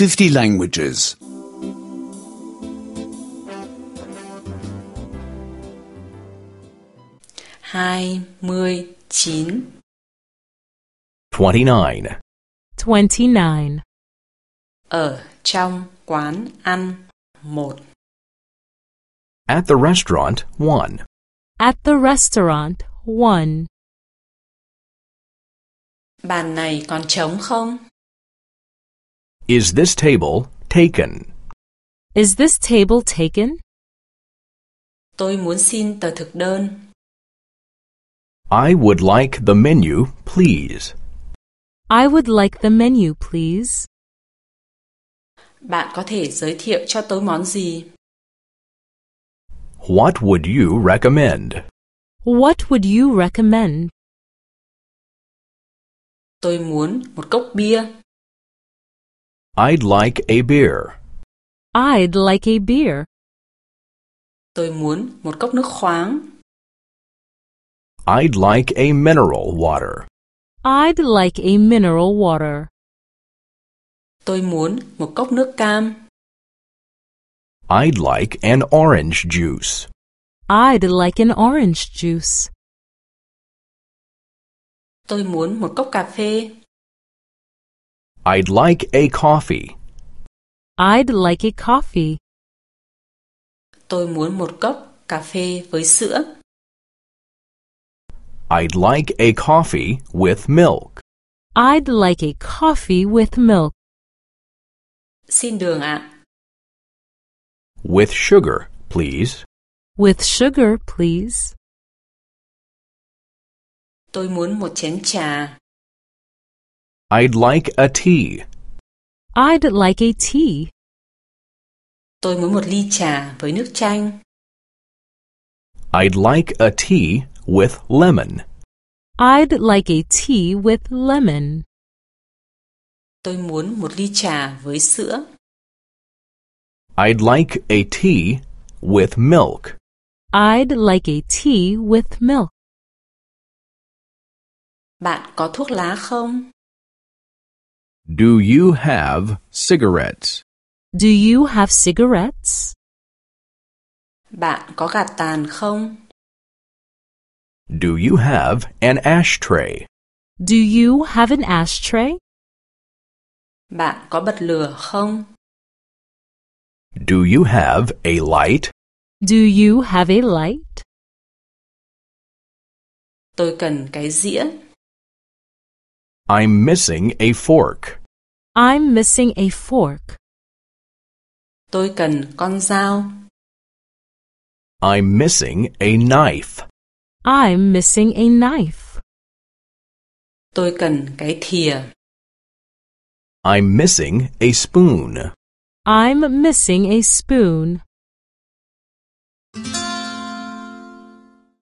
50 languages. 29 29. 29. Ở trong quán ăn một At the restaurant, 1. At the restaurant, 1. Bàn này còn trống không? Is this table taken? Is this table taken? Tôi muốn xin tờ thực đơn. I would like the menu, please. I would like the menu, please. Bạn có thể giới thiệu cho tôi món gì? What would you recommend? What would you recommend? Tôi muốn một cốc bia. I'd like a beer. I'd like a beer. Tôi muốn một cốc nước khoáng. I'd like a mineral water. I'd like a mineral water. Tôi muốn một cốc nước cam. I'd like an orange juice. I'd like an orange juice. Tôi muốn một cốc cà phê. I'd like a coffee. I'd like a coffee. Tôi muốn một cốc cà phê với sữa. I'd like a coffee with milk. I'd like a coffee with milk. Xin đường ạ. With sugar, please. With sugar, please. Tôi muốn một chén trà. I'd like a tea. I'd like a tea. Tôi muốn một ly trà với nước chanh. I'd like a tea with lemon. I'd like a tea with lemon. Tôi muốn một ly trà với sữa. I'd like a tea with milk. I'd like a tea with milk. Bạn có thuốc lá không? Do you have cigarettes? Do you have cigarettes? Bạn có gạt tàn không? Do you have an ashtray? Do you have an ashtray? Bạn có bật lửa không? Do you have a light? Do you have a light? Tôi cần cái dĩa. I'm missing a fork. I'm missing a fork. Tôi cần con dao. I'm missing a knife. I'm missing a knife. Tôi cần cái thìa. I'm missing a spoon. I'm missing a spoon.